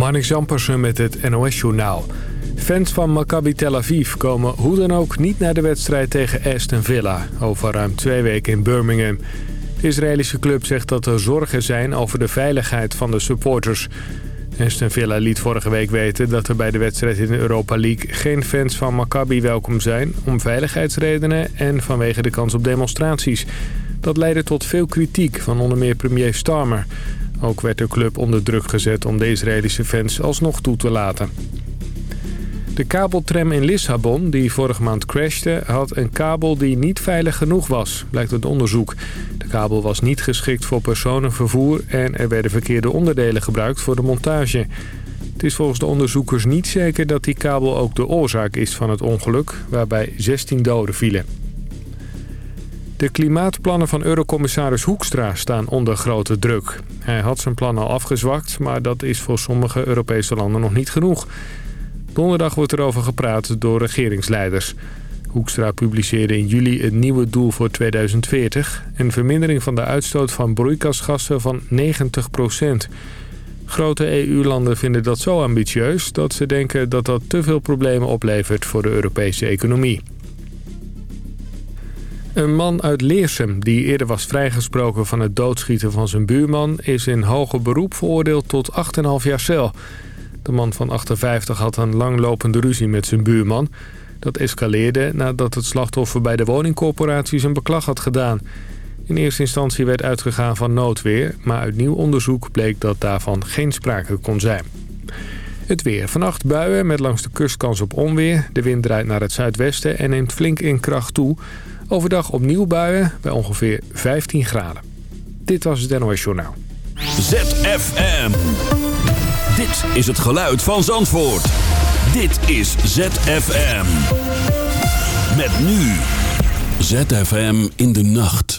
Marnix Jampersen met het NOS-journaal. Fans van Maccabi Tel Aviv komen hoe dan ook niet naar de wedstrijd tegen Aston Villa... over ruim twee weken in Birmingham. De Israëlische club zegt dat er zorgen zijn over de veiligheid van de supporters. Aston Villa liet vorige week weten dat er bij de wedstrijd in de Europa League... geen fans van Maccabi welkom zijn om veiligheidsredenen en vanwege de kans op demonstraties. Dat leidde tot veel kritiek van onder meer premier Starmer... Ook werd de club onder druk gezet om de Israëlische fans alsnog toe te laten. De kabeltram in Lissabon, die vorige maand crashte, had een kabel die niet veilig genoeg was, blijkt uit onderzoek. De kabel was niet geschikt voor personenvervoer en er werden verkeerde onderdelen gebruikt voor de montage. Het is volgens de onderzoekers niet zeker dat die kabel ook de oorzaak is van het ongeluk, waarbij 16 doden vielen. De klimaatplannen van eurocommissaris Hoekstra staan onder grote druk. Hij had zijn plan al afgezwakt, maar dat is voor sommige Europese landen nog niet genoeg. Donderdag wordt erover gepraat door regeringsleiders. Hoekstra publiceerde in juli een nieuwe doel voor 2040... een vermindering van de uitstoot van broeikasgassen van 90% Grote EU-landen vinden dat zo ambitieus dat ze denken dat dat te veel problemen oplevert voor de Europese economie. Een man uit Leersum, die eerder was vrijgesproken van het doodschieten van zijn buurman... is in hoger beroep veroordeeld tot 8,5 jaar cel. De man van 58 had een langlopende ruzie met zijn buurman. Dat escaleerde nadat het slachtoffer bij de woningcorporatie zijn beklag had gedaan. In eerste instantie werd uitgegaan van noodweer... maar uit nieuw onderzoek bleek dat daarvan geen sprake kon zijn. Het weer. Vannacht buien met langs de kust kans op onweer. De wind draait naar het zuidwesten en neemt flink in kracht toe... Overdag opnieuw buien bij ongeveer 15 graden. Dit was het NOS Journaal. ZFM. Dit is het geluid van Zandvoort. Dit is ZFM. Met nu. ZFM in de nacht.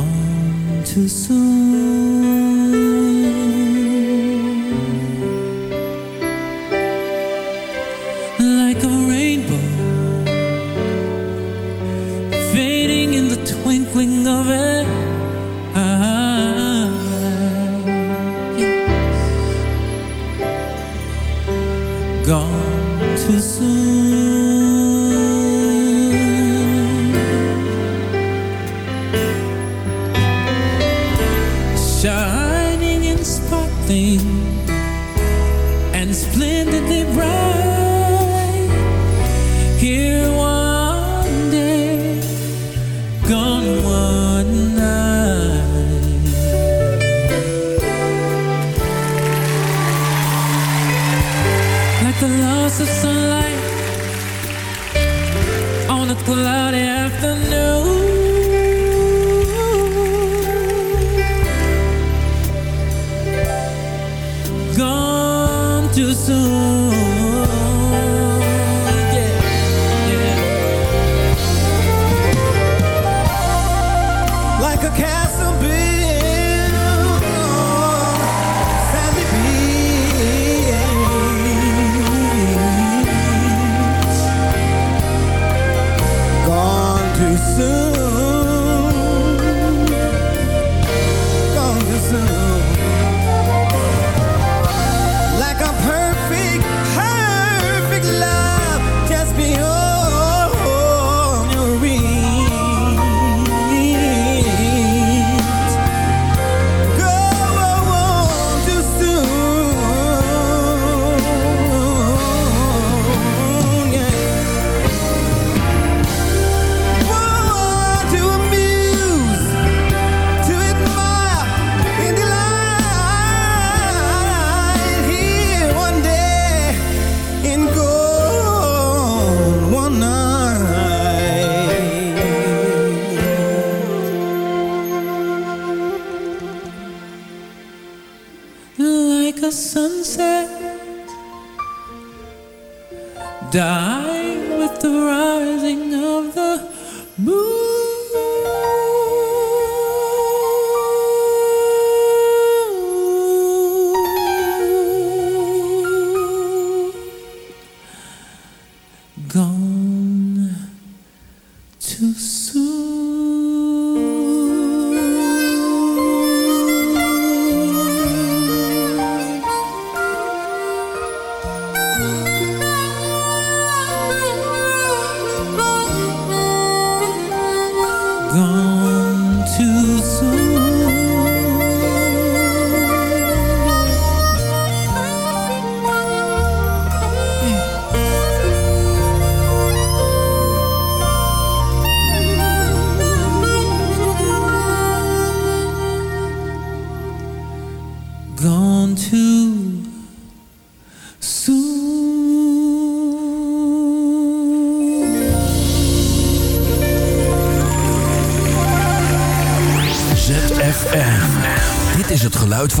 gone too soon.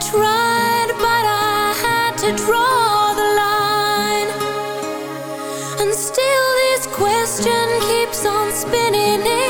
Tried, but I had to draw the line. And still, this question keeps on spinning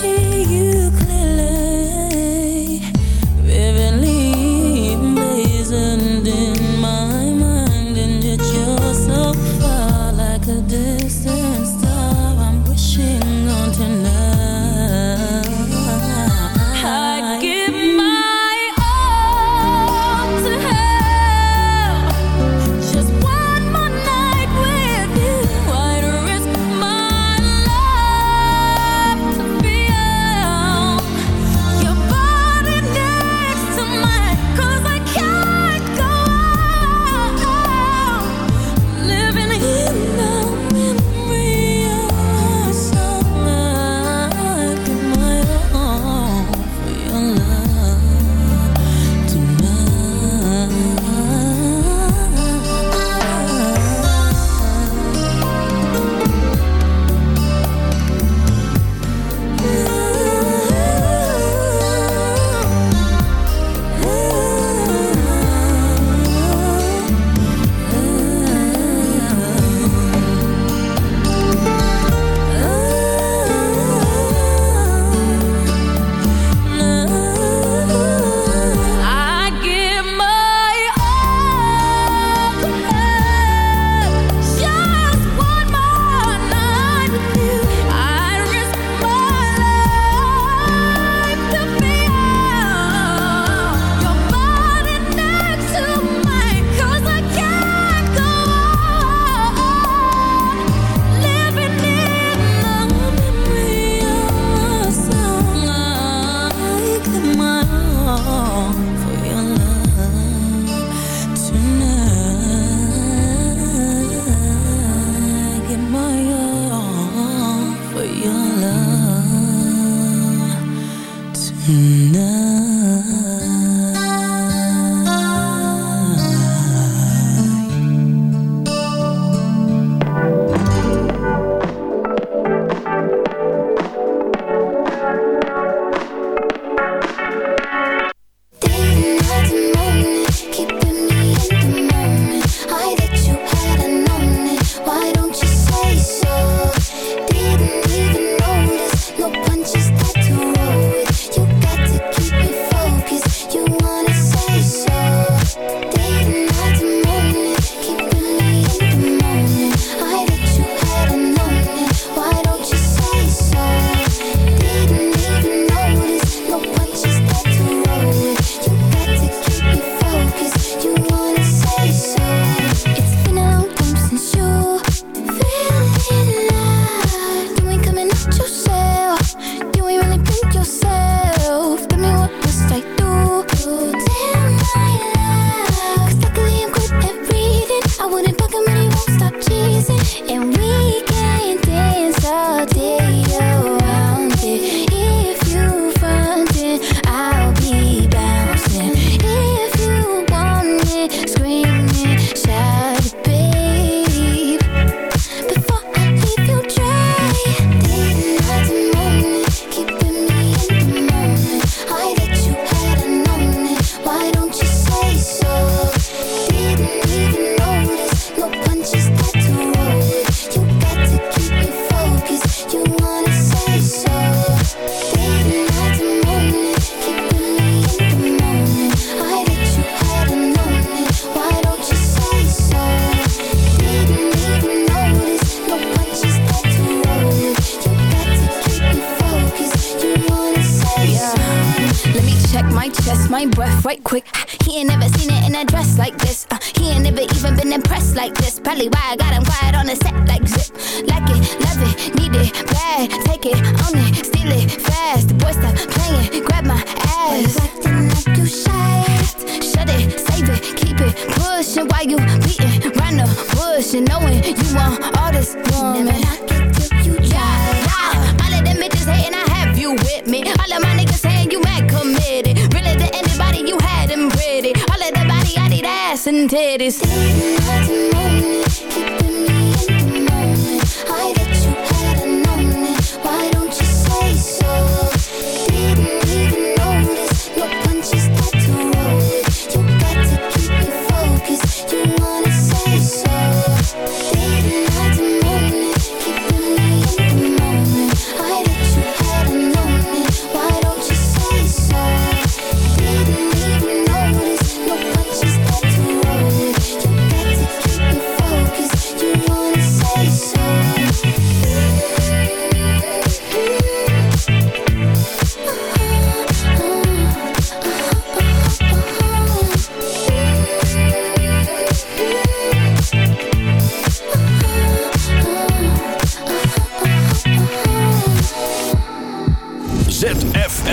You.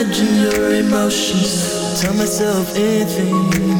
Imagine your emotions? Tell myself anything.